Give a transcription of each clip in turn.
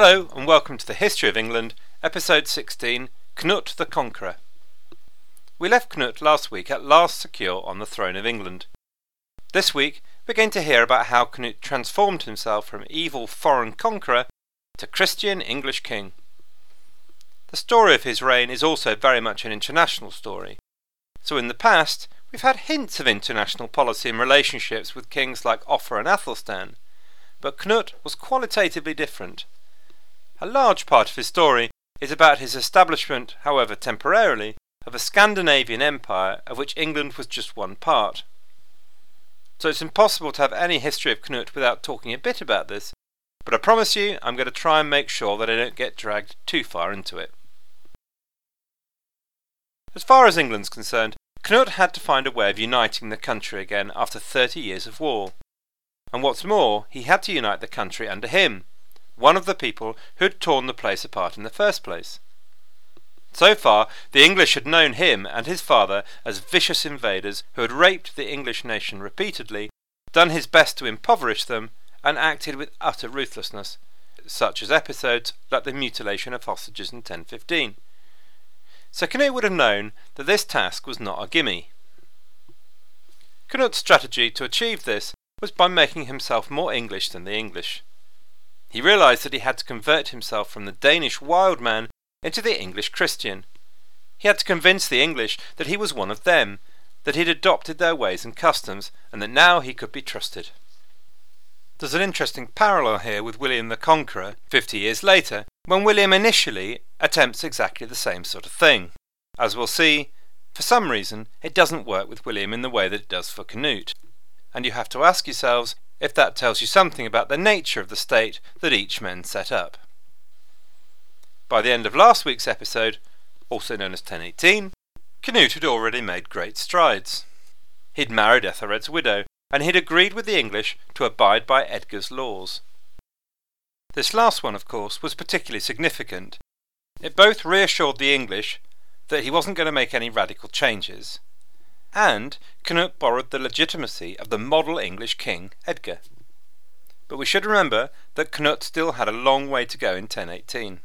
Hello, and welcome to the History of England, episode 16 Knut the Conqueror. We left Knut last week at last secure on the throne of England. This week, we're going to hear about how Knut transformed himself from evil foreign conqueror to Christian English king. The story of his reign is also very much an international story. So in the past, we've had hints of international policy and relationships with kings like Offa and Athelstan, but Knut was qualitatively different. A large part of his story is about his establishment, however temporarily, of a Scandinavian empire of which England was just one part. So it's impossible to have any history of Knut without talking a bit about this, but I promise you I'm going to try and make sure that I don't get dragged too far into it. As far as England's concerned, Knut had to find a way of uniting the country again after 30 years of war. And what's more, he had to unite the country under him, one of the people who had torn the place apart in the first place. So far, the English had known him and his father as vicious invaders who had raped the English nation repeatedly, done his best to impoverish them, and acted with utter ruthlessness, such as episodes like the mutilation of hostages in 1015. So Canute would have known that this task was not a gimme. Canute's strategy to achieve this was by making himself more English than the English. He realized that he had to convert himself from the Danish wild man into the English Christian. He had to convince the English that he was one of them, that he'd adopted their ways and customs, and that now he could be trusted. There's an interesting parallel here with William the Conqueror, fifty years later, when William initially attempts exactly the same sort of thing. As we'll see, for some reason, it doesn't work with William in the way that it does for Canute. And you have to ask yourselves if that tells you something about the nature of the state that each man set up. By the end of last week's episode, also known as 1018, Canute had already made great strides. He'd married Ethelred's widow, and he'd agreed with the English to abide by Edgar's laws. This last one, of course, was particularly significant. It both reassured the English that he wasn't going to make any radical changes, and Canute borrowed the legitimacy of the model English king, Edgar. But we should remember that Canute still had a long way to go in 1018.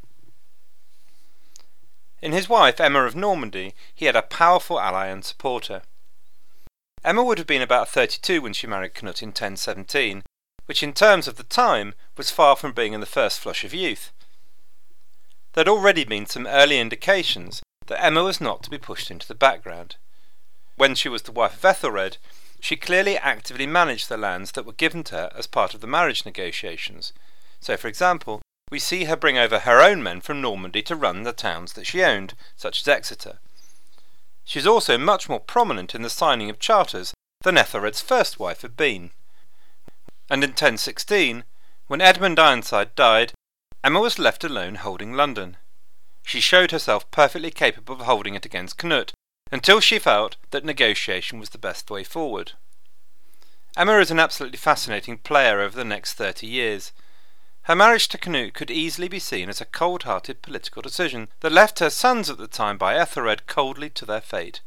In his wife, Emma of Normandy, he had a powerful ally and supporter. Emma would have been about 32 when she married Canute in 1017, which in terms of the time was far from being in the first flush of youth. There had already been some early indications that Emma was not to be pushed into the background when she was the wife of Ethelred, she clearly actively managed the lands that were given to her as part of the marriage negotiations. So, for example, we see her bring over her own men from Normandy to run the towns that she owned, such as Exeter. She is also much more prominent in the signing of charters than Ethelred's first wife had been. And in 1016, when Edmund Ironside died, Emma was left alone holding London. She showed herself perfectly capable of holding it against Canute, until she felt that negotiation was the best way forward. Emma is an absolutely fascinating player over the next thirty years. Her marriage to Canute could easily be seen as a cold hearted political decision that left her sons at the time by Ethelred coldly to their fate.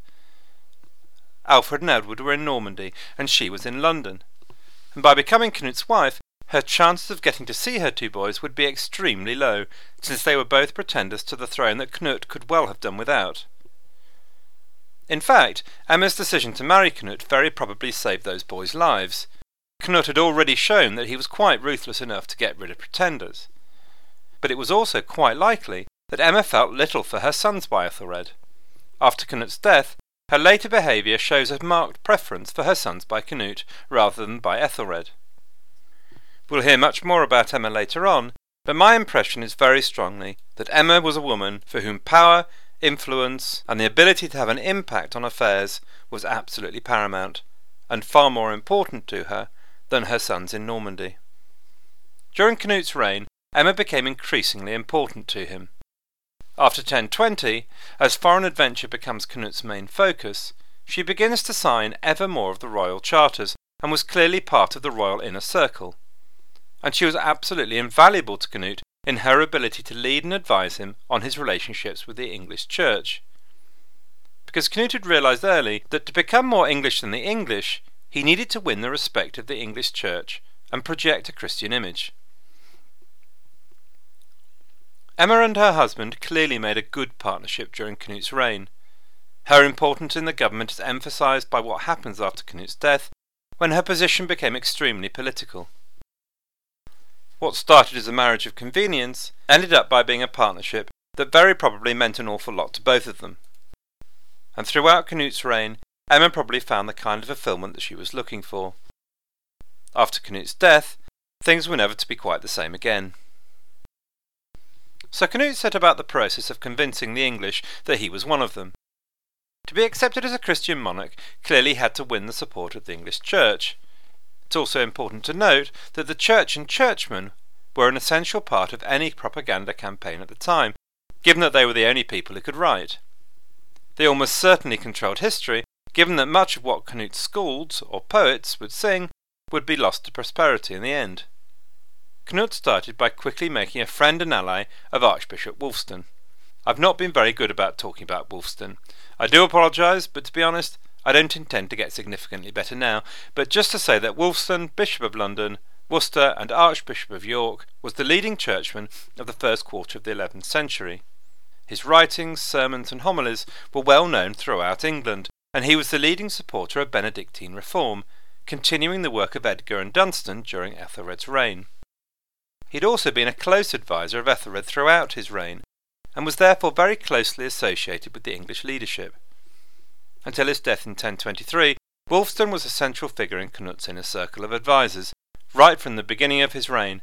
Alfred and Edward were in Normandy, and she was in London. And by becoming Canute's wife, her chances of getting to see her two boys would be extremely low, since they were both pretenders to the throne that Canute could well have done without. In fact, Emma's decision to marry Knut very probably saved those boys' lives. Knut had already shown that he was quite ruthless enough to get rid of pretenders. But it was also quite likely that Emma felt little for her sons by Ethelred. After Knut's death, her later behaviour shows a marked preference for her sons by Canute rather than by Ethelred. We'll hear much more about Emma later on, but my impression is very strongly that Emma was a woman for whom power influence, and the ability to have an impact on affairs was absolutely paramount, and far more important to her than her sons in Normandy. During Canute's reign, Emma became increasingly important to him. After 1020, as foreign adventure becomes Canute's main focus, she begins to sign ever more of the royal charters and was clearly part of the royal inner circle. And she was absolutely invaluable to Canute in her ability to lead and advise him on his relationships with the English Church. Because Canute had realized early that to become more English than the English, he needed to win the respect of the English Church and project a Christian image. Emma and her husband clearly made a good partnership during Canute's reign. Her importance in the government is emphasised by what happens after Canute's death, when her position became extremely political. What started as a marriage of convenience ended up by being a partnership that very probably meant an awful lot to both of them. And throughout Canute's reign, Emma probably found the kind of fulfillment that she was looking for. After Canute's death, things were never to be quite the same again. So Canute set about the process of convincing the English that he was one of them. To be accepted as a Christian monarch clearly had to win the support of the English Church. It's also important to note that the Church and churchmen were an essential part of any propaganda campaign at the time, given that they were the only people who could write. They almost certainly controlled history, given that much of what Canute's skalds, or poets, would sing would be lost to prosperity in the end. Canute started by quickly making a friend and ally of Archbishop Wulfstan. I've not been very good about talking about Wulfstan. I do apologise, but to be honest, I don't intend to get significantly better now, but just to say that Wulfstan, Bishop of London, Worcester, and Archbishop of York, was the leading churchman of the first quarter of the eleventh century. His writings, sermons, and homilies were well known throughout England, and he was the leading supporter of Benedictine reform, continuing the work of Edgar and Dunstan during Ethelred's reign. He had also been a close adviser of Ethelred throughout his reign, and was therefore very closely associated with the English leadership. Until his death in 1023, Wulfstan was a central figure in Canute's inner circle of advisers, right from the beginning of his reign,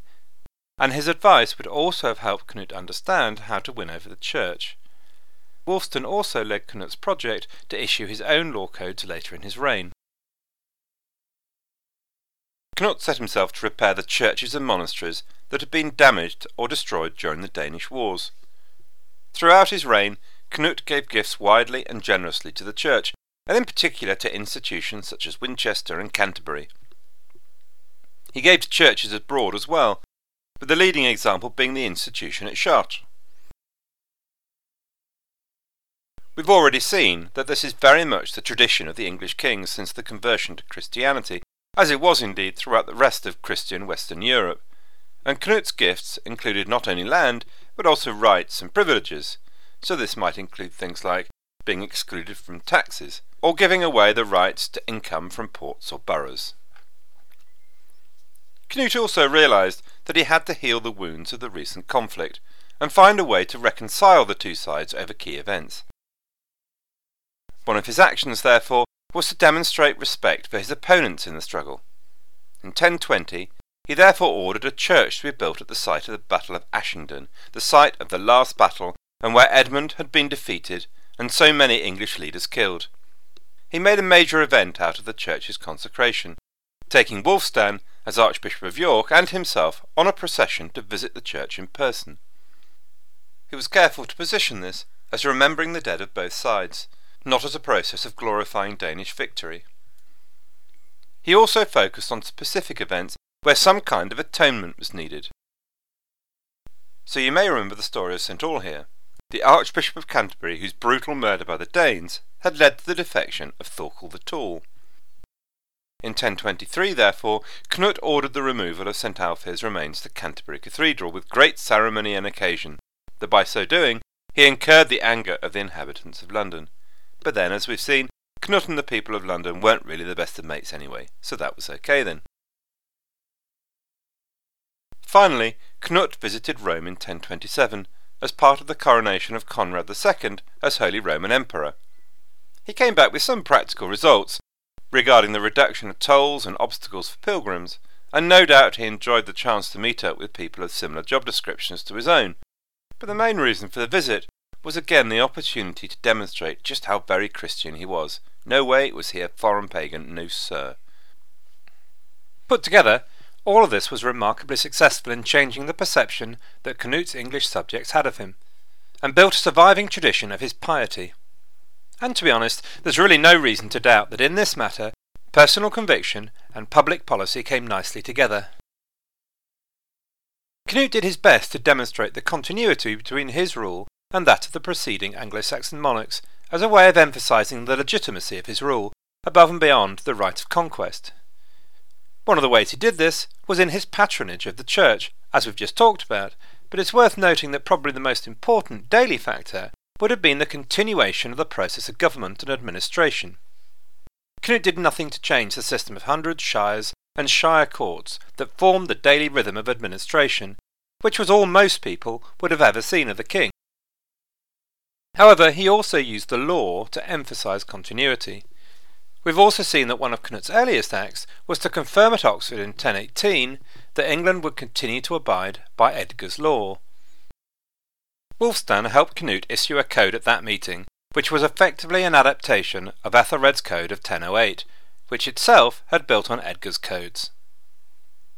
and his advice would also have helped Canute understand how to win over the church. Wulfstan also led Canute's project to issue his own law codes later in his reign. Canute set himself to repair the churches and monasteries that had been damaged or destroyed during the Danish wars. Throughout his reign, Canute gave gifts widely and generously to the church, and in particular to institutions such as Winchester and Canterbury. He gave to churches abroad as well, with the leading example being the institution at Chartres. We've already seen that this is very much the tradition of the English kings since the conversion to Christianity, as it was indeed throughout the rest of Christian Western Europe and Canute's gifts included not only land, but also rights and privileges, so this might include things like being excluded from taxes, or giving away the rights to income from ports or boroughs. Canute also realised that he had to heal the wounds of the recent conflict, and find a way to reconcile the two sides over key events. One of his actions, therefore, was to demonstrate respect for his opponents in the struggle. In 1020, he therefore ordered a church to be built at the site of the Battle of Ashington, the site of the last battle, and where Edmund had been defeated and so many English leaders killed. He made a major event out of the church's consecration, taking Wulfstan as Archbishop of York and himself on a procession to visit the church in person. He was careful to position this as remembering the dead of both sides, not as a process of glorifying Danish victory. He also focused on specific events where some kind of atonement was needed. So you may remember the story of St. Aulhere, the Archbishop of Canterbury whose brutal murder by the Danes had led to the defection of Thorkel the Tall. In 1023, therefore, Knut ordered the removal of St. Aulphere's remains to Canterbury Cathedral with great ceremony and occasion, that by so doing he incurred the anger of the inhabitants of London. But then, as we've seen, Knut and the people of London weren't really the best of mates anyway, so that was okay then. Finally, Knut visited Rome in 1027 as part of the coronation of Conrad II as Holy Roman Emperor. He came back with some practical results regarding the reduction of tolls and obstacles for pilgrims, and no doubt he enjoyed the chance to meet up with people of similar job descriptions to his own. But the main reason for the visit was again the opportunity to demonstrate just how very Christian he was. No way was he a foreign pagan, no sir. Put together, all of this was remarkably successful in changing the perception that Canute's English subjects had of him, and built a surviving tradition of his piety. And to be honest, there's really no reason to doubt that in this matter, personal conviction and public policy came nicely together. Canute did his best to demonstrate the continuity between his rule and that of the preceding Anglo-Saxon monarchs as a way of emphasizing the legitimacy of his rule above and beyond the right of conquest. One of the ways he did this was in his patronage of the church, as we've just talked about, but it's worth noting that probably the most important daily factor would have been the continuation of the process of government and administration. Canute did nothing to change the system of hundreds, shires, and shire courts that formed the daily rhythm of administration, which was all most people would have ever seen of the king. However, he also used the law to emphasise continuity. We've also seen that one of Canute's earliest acts was to confirm at Oxford in 1018 that England would continue to abide by Edgar's law. Wulfstan helped Canute issue a code at that meeting, which was effectively an adaptation of Ethelred's code of 1008, which itself had built on Edgar's codes.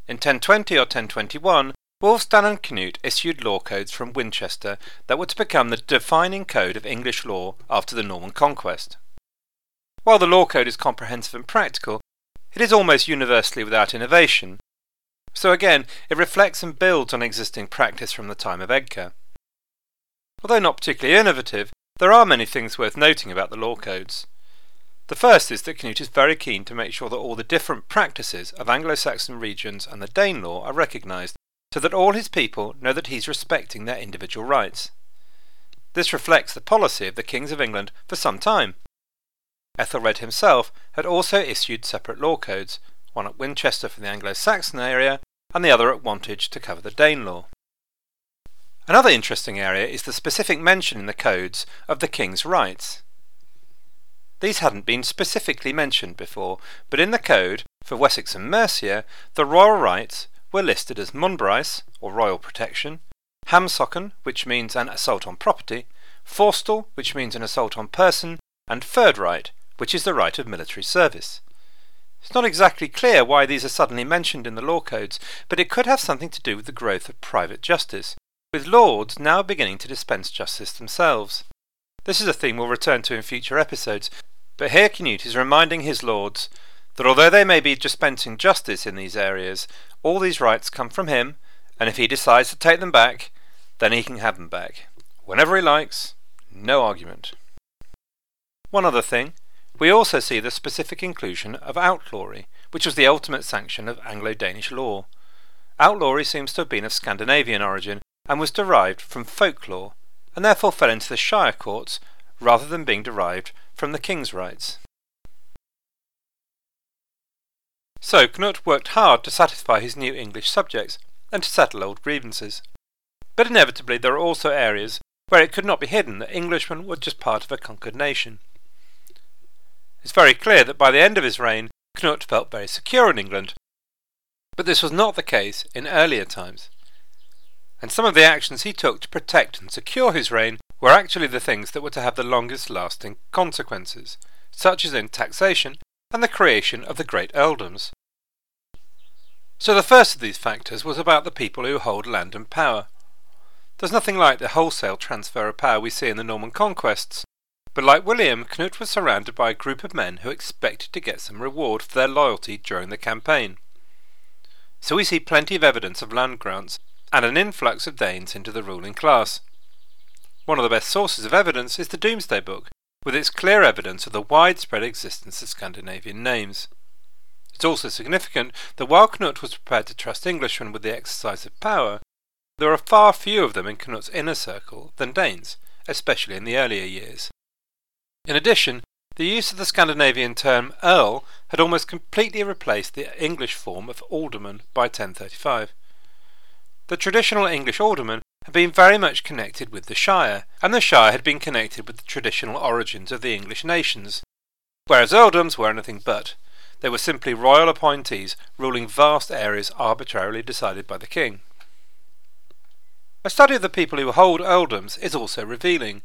In 1020 or 1021, Wulfstan and Canute issued law codes from Winchester that were to become the defining code of English law after the Norman conquest. While the law code is comprehensive and practical, it is almost universally without innovation. So again, it reflects and builds on existing practice from the time of Edgar. Although not particularly innovative, there are many things worth noting about the law codes. The first is that Canute is very keen to make sure that all the different practices of Anglo-Saxon regions and the Danelaw are recognised, so that all his people know that he's respecting their individual rights. This reflects the policy of the kings of England for some time. Ethelred himself had also issued separate law codes, one at Winchester for the Anglo-Saxon area and the other at Wantage to cover the Danelaw. Another interesting area is the specific mention in the codes of the king's rights. These hadn't been specifically mentioned before, but in the code for Wessex and Mercia, the royal rights were listed as Munbryce, or royal protection, Hamsocken, which means an assault on property, Forstal, which means an assault on person, and Third Right, which is the right of military service. It's not exactly clear why these are suddenly mentioned in the law codes, but it could have something to do with the growth of private justice, with lords now beginning to dispense justice themselves. This is a theme we'll return to in future episodes, but here Canute is reminding his lords that although they may be dispensing justice in these areas, all these rights come from him, and if he decides to take them back, then he can have them back. Whenever he likes, no argument. One other thing, we also see the specific inclusion of outlawry, which was the ultimate sanction of Anglo-Danish law. Outlawry seems to have been of Scandinavian origin and was derived from folklore, and therefore fell into the shire courts rather than being derived from the king's rights. So Knut worked hard to satisfy his new English subjects and to settle old grievances. But inevitably there are also areas where it could not be hidden that Englishmen were just part of a conquered nation. It's very clear that by the end of his reign, Knut felt very secure in England. But this was not the case in earlier times. And some of the actions he took to protect and secure his reign were actually the things that were to have the longest lasting consequences, such as in taxation and the creation of the great earldoms. So the first of these factors was about the people who hold land and power. There's nothing like the wholesale transfer of power we see in the Norman conquests, but like William, Knut was surrounded by a group of men who expected to get some reward for their loyalty during the campaign. So we see plenty of evidence of land grants and an influx of Danes into the ruling class. One of the best sources of evidence is the Domesday Book, with its clear evidence of the widespread existence of Scandinavian names. It's also significant that while Knut was prepared to trust Englishmen with the exercise of power, there are far fewer of them in Knut's inner circle than Danes, especially in the earlier years. In addition, the use of the Scandinavian term earl had almost completely replaced the English form of alderman by 1035. The traditional English alderman had been very much connected with the Shire, and the Shire had been connected with the traditional origins of the English nations, whereas earldoms were anything but. They were simply royal appointees ruling vast areas arbitrarily decided by the king. A study of the people who hold earldoms is also revealing,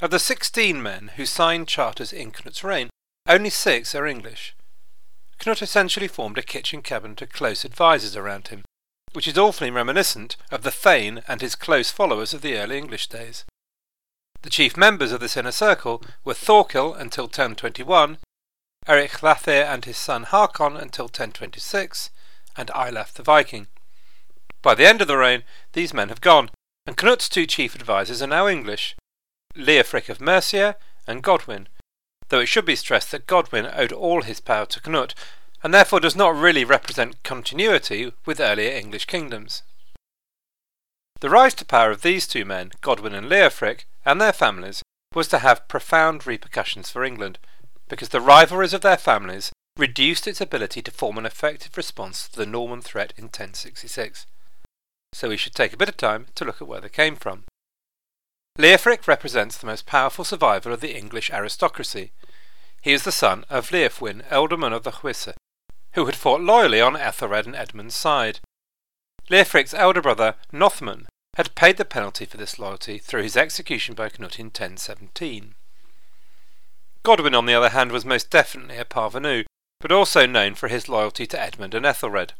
of the 16 men who signed charters in Knut's reign, only six are English. Knut essentially formed a kitchen cabinet of close advisers around him, which is awfully reminiscent of the Thane and his close followers of the early English days. The chief members of this inner circle were Thorkil until 1021, Eric Hlathir and his son Hakon until 1026, and Eilaf the Viking. By the end of the reign, these men have gone, and Knut's two chief advisers are now English, Leofric of Mercia, and Godwin, though it should be stressed that Godwin owed all his power to Knut, and therefore does not really represent continuity with earlier English kingdoms. The rise to power of these two men, Godwin and Leofric, and their families, was to have profound repercussions for England, because the rivalries of their families reduced its ability to form an effective response to the Norman threat in 1066. So we should take a bit of time to look at where they came from. Leofric represents the most powerful survivor of the English aristocracy. He is the son of Leofwin, ealdorman of the Hwicce, who had fought loyally on Ethelred and Edmund's side. Leofric's elder brother, Northman, had paid the penalty for this loyalty through his execution by Knut in 1017. Godwin, on the other hand, was most definitely a parvenu, but also known for his loyalty to Edmund and Ethelred.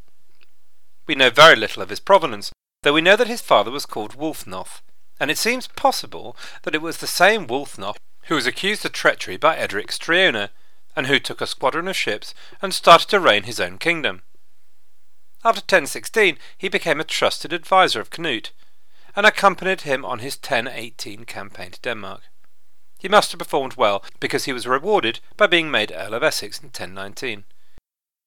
We know very little of his provenance, though we know that his father was called Wulfnoth, and it seems possible that it was the same Wulfnoth who was accused of treachery by Edric Streona, and who took a squadron of ships and started to reign his own kingdom. After 1016, he became a trusted adviser of Canute, and accompanied him on his 1018 campaign to Denmark. He must have performed well, because he was rewarded by being made Earl of Essex in 1019.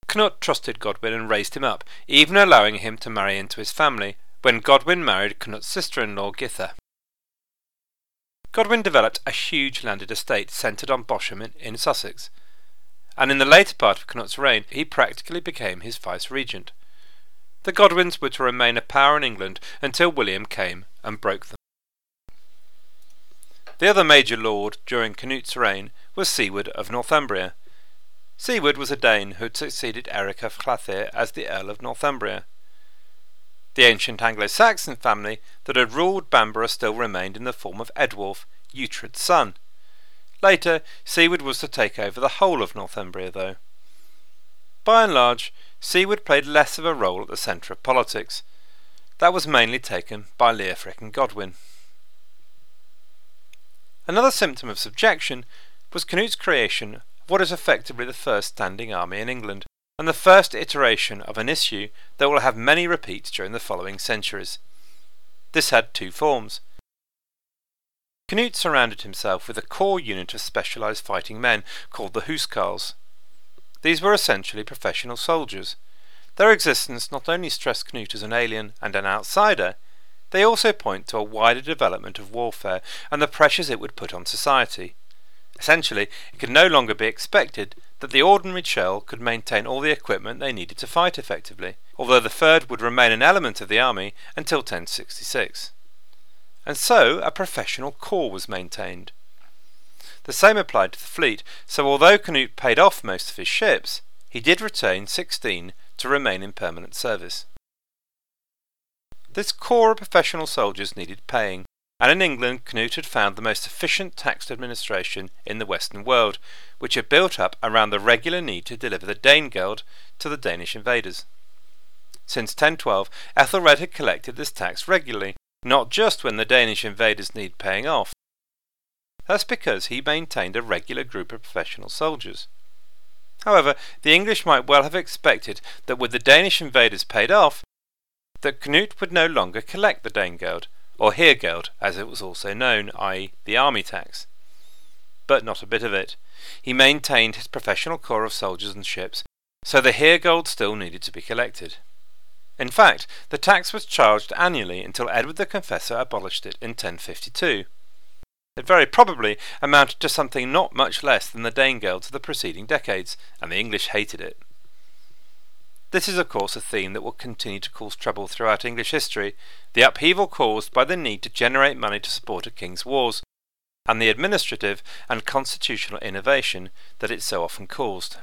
Knut trusted Godwin and raised him up, even allowing him to marry into his family, when Godwin married Knut's sister-in-law Githa. Godwin developed a huge landed estate centred on Bosham in, in Sussex, and in the later part of Knut's reign he practically became his vice-regent. The Godwins were to remain a power in England until William came and broke them. The other major lord during Canute's reign was Siward of Northumbria. Siward was a Dane who had succeeded Eric of Hlathir as the Earl of Northumbria. The ancient Anglo-Saxon family that had ruled Bamborough still remained in the form of Eadwulf, Uhtred's son. Later, Siward was to take over the whole of Northumbria, though. By and large, Siward played less of a role at the centre of politics. That was mainly taken by Leofric and Godwin. Another symptom of subjection was Canute's creation of what is effectively the first standing army in England, and the first iteration of an issue that will have many repeats during the following centuries. This had two forms. Canute surrounded himself with a core unit of specialised fighting men called the Huscarls. These were essentially professional soldiers. Their existence not only stressed Canute as an alien and an outsider, they also point to a wider development of warfare and the pressures it would put on society. Essentially, it could no longer be expected that the ordinary shell could maintain all the equipment they needed to fight effectively, although the fyrd would remain an element of the army until 1066. And so a professional corps was maintained. The same applied to the fleet, so although Canute paid off most of his ships, he did retain 16 to remain in permanent service. This corps of professional soldiers needed paying, and in England Canute had found the most efficient tax administration in the Western world, which had built up around the regular need to deliver the Danegeld to the Danish invaders. Since 1012, Ethelred had collected this tax regularly, not just when the Danish invaders need paying off. That's because he maintained a regular group of professional soldiers. However, the English might well have expected that with the Danish invaders paid off, that Canute would no longer collect the Danegeld, or Heregeld, as it was also known, i.e., the army tax. But not a bit of it. He maintained his professional corps of soldiers and ships, so the Heregeld still needed to be collected. In fact, the tax was charged annually until Edward the Confessor abolished it in 1052. It very probably amounted to something not much less than the Danegelds of the preceding decades, and the English hated it. This is, of course, a theme that will continue to cause trouble throughout English history the upheaval caused by the need to generate money to support a king's wars, and the administrative and constitutional innovation that it so often caused.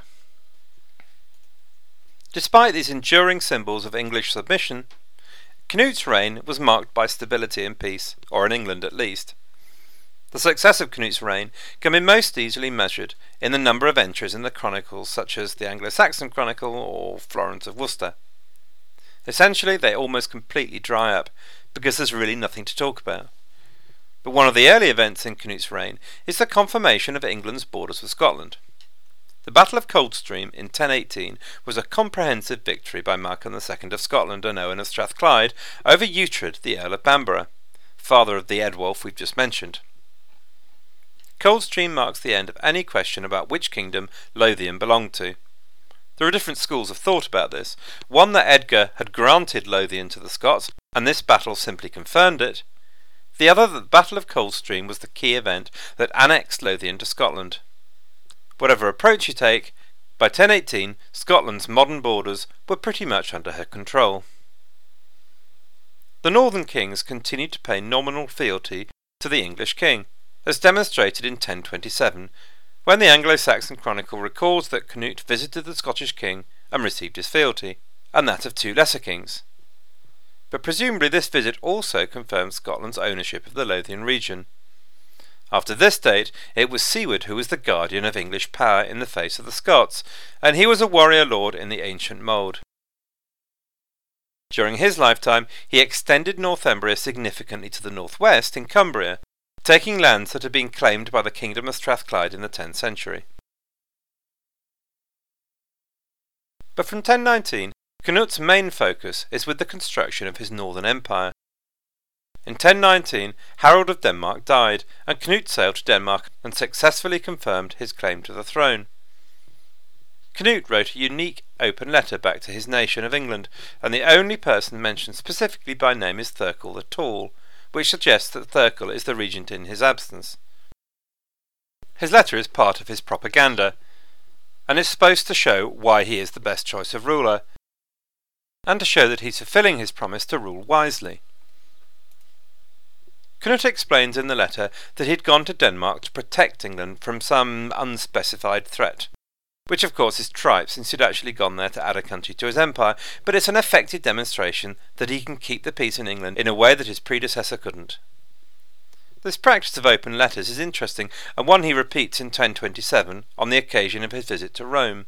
Despite these enduring symbols of English submission, Canute's reign was marked by stability and peace, or in England at least. The success of Canute's reign can be most easily measured in the number of entries in the chronicles such as the Anglo-Saxon Chronicle or Florence of Worcester. Essentially, they almost completely dry up because there's really nothing to talk about. But one of the early events in Canute's reign is the confirmation of England's borders with Scotland. The Battle of Coldstream in 1018 was a comprehensive victory by Malcolm II of Scotland and Owen of Strathclyde over Uhtred, the Earl of Bamborough, father of the Eadwulf we've just mentioned. Coldstream marks the end of any question about which kingdom Lothian belonged to. There are different schools of thought about this. One that Edgar had granted Lothian to the Scots, and this battle simply confirmed it. The other that the Battle of Coldstream was the key event that annexed Lothian to Scotland. Whatever approach you take, by 1018 Scotland's modern borders were pretty much under her control. The northern kings continued to pay nominal fealty to the English king, as demonstrated in 1027, when the Anglo-Saxon Chronicle records that Canute visited the Scottish king and received his fealty, and that of two lesser kings. But presumably this visit also confirmed Scotland's ownership of the Lothian region. After this date, it was Siward who was the guardian of English power in the face of the Scots, and he was a warrior lord in the ancient mould. During his lifetime, he extended Northumbria significantly to the northwest in Cumbria, taking lands that had been claimed by the Kingdom of Strathclyde in the 10th century. But from 1019, Canute's main focus is with the construction of his northern empire. In 1019, Harold of Denmark died, and Canute sailed to Denmark and successfully confirmed his claim to the throne. Canute wrote a unique open letter back to his nation of England, and the only person mentioned specifically by name is Thurkel the Tall, which suggests that Thurkel is the regent in his absence. His letter is part of his propaganda, and is supposed to show why he is the best choice of ruler, and to show that he's fulfilling his promise to rule wisely. Canute explains in the letter that he had gone to Denmark to protect England from some unspecified threat, which of course is tripe since he'd actually gone there to add a country to his empire, but it's an effective demonstration that he can keep the peace in England in a way that his predecessor couldn't. This practice of open letters is interesting, and one he repeats in 1027 on the occasion of his visit to Rome.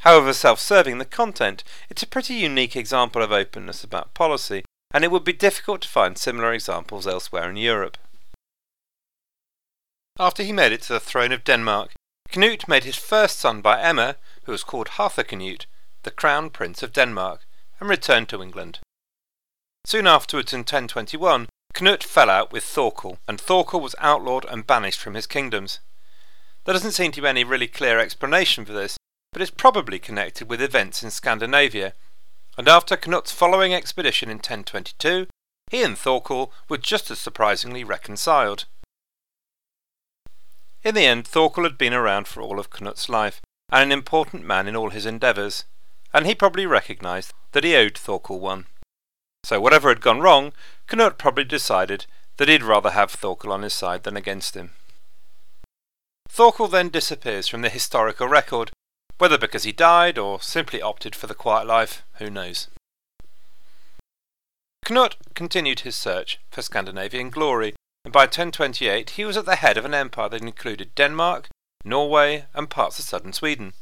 However self serving the content, it's a pretty unique example of openness about policy, and it would be difficult to find similar examples elsewhere in Europe. After he made it to the throne of Denmark, Canute made his first son by Emma, who was called Harthacnut, the crown prince of Denmark, and returned to England. Soon afterwards, in 1021, Canute fell out with Thorkel, and Thorkel was outlawed and banished from his kingdoms. There doesn't seem to be any really clear explanation for this, but it's probably connected with events in Scandinavia, and after Canute's following expedition in 1022, he and Thorkel were just as surprisingly reconciled. In the end, Thorkel had been around for all of Knut's life, and an important man in all his endeavours, and he probably recognised that he owed Thorkel one. So whatever had gone wrong, Knut probably decided that he'd rather have Thorkel on his side than against him. Thorkel then disappears from the historical record, whether because he died or simply opted for the quiet life, who knows. Knut continued his search for Scandinavian glory, and by 1028 he was at the head of an empire that included Denmark, Norway, and parts of southern Sweden.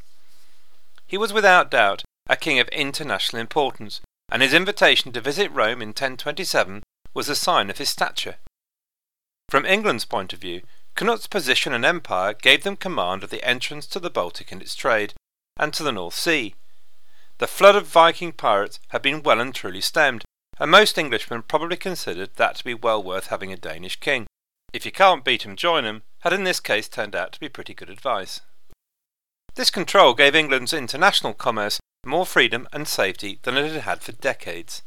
He was without doubt a king of international importance, and his invitation to visit Rome in 1027 was a sign of his stature. From England's point of view, Canute's position and empire gave them command of the entrance to the Baltic and its trade, and to the North Sea. The flood of Viking pirates had been well and truly stemmed, and most Englishmen probably considered that to be well worth having a Danish king. If you can't beat 'em, join 'em had in this case turned out to be pretty good advice. This control gave England's international commerce more freedom and safety than it had had for decades.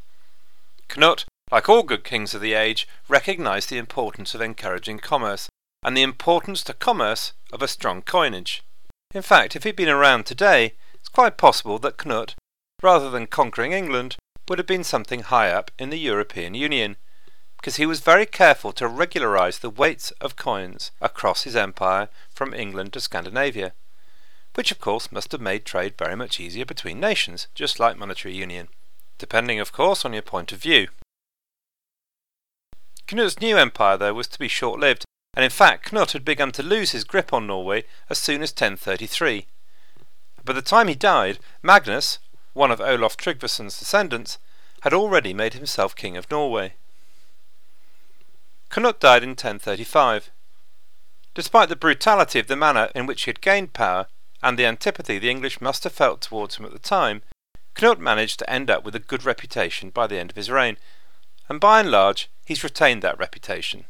Knut, like all good kings of the age, recognised the importance of encouraging commerce, and the importance to commerce of a strong coinage. In fact, if he'd been around today, it's quite possible that Knut, rather than conquering England, would have been something high up in the European Union, because he was very careful to regularise the weights of coins across his empire from England to Scandinavia, which of course must have made trade very much easier between nations, just like monetary union, depending of course on your point of view. Knut's new empire, though, was to be short lived, and in fact Knut had begun to lose his grip on Norway as soon as 1033. By the time he died, Magnus, one of Olaf Tryggvason's descendants, had already made himself king of Norway. Canute died in 1035. Despite the brutality of the manner in which he had gained power, and the antipathy the English must have felt towards him at the time, Canute managed to end up with a good reputation by the end of his reign, and by and large he's retained that reputation.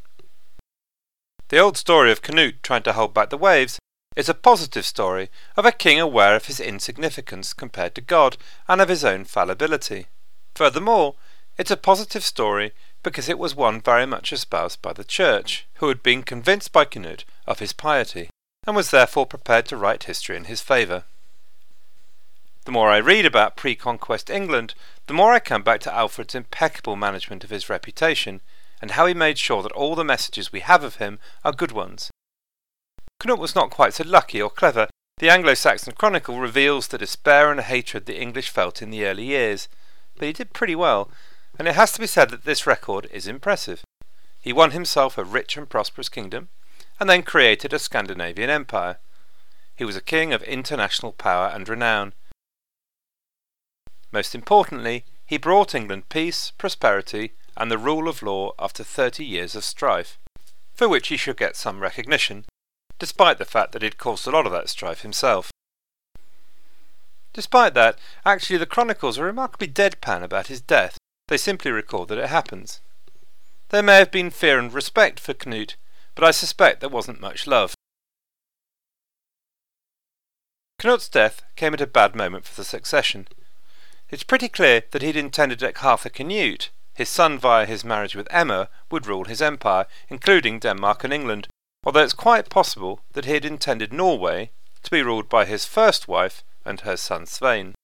The old story of Canute trying to hold back the waves is a positive story of a king aware of his insignificance compared to God and of his own fallibility. Furthermore, it's a positive story because it was one very much espoused by the Church, who had been convinced by Canute of his piety, and was therefore prepared to write history in his favour. The more I read about pre conquest England, the more I come back to Alfred's impeccable management of his reputation, and how he made sure that all the messages we have of him are good ones. Canute was not quite so lucky or clever. The Anglo Saxon Chronicle reveals the despair and hatred the English felt in the early years, but he did pretty well, and it has to be said that this record is impressive. He won himself a rich and prosperous kingdom, and then created a Scandinavian empire. He was a king of international power and renown. Most importantly, he brought England peace, prosperity, and the rule of law after thirty years of strife, for which he should get some recognition, despite the fact that he'd caused a lot of that strife himself. Despite that, actually the chronicles are remarkably deadpan about his death, they simply record that it happens. There may have been fear and respect for Canute, but I suspect there wasn't much love. Canute's death came at a bad moment for the succession. It's pretty clear that he'd intended that Harthacnut, Canute, his son via his marriage with Emma, would rule his empire, including Denmark and England, although it's quite possible that he had intended Norway to be ruled by his first wife and her son Svein.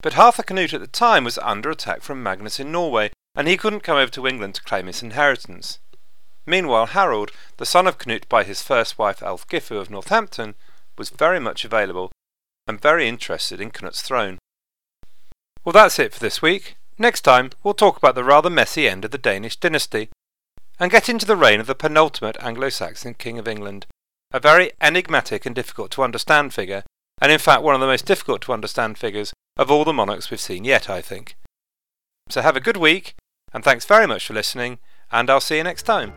But Harthacnut at the time was under attack from Magnus in Norway, and he couldn't come over to England to claim his inheritance. Meanwhile, Harold, the son of Canute by his first wife Ælfgifu of Northampton, was very much available and very interested in Canute's throne. Well, that's it for this week. Next time, we'll talk about the rather messy end of the Danish dynasty and get into the reign of the penultimate Anglo Saxon King of England, a very enigmatic and difficult to understand figure, and in fact one of the most difficult to understand figures of all the monarchs we've seen yet, I think. So have a good week, and thanks very much for listening, and I'll see you next time.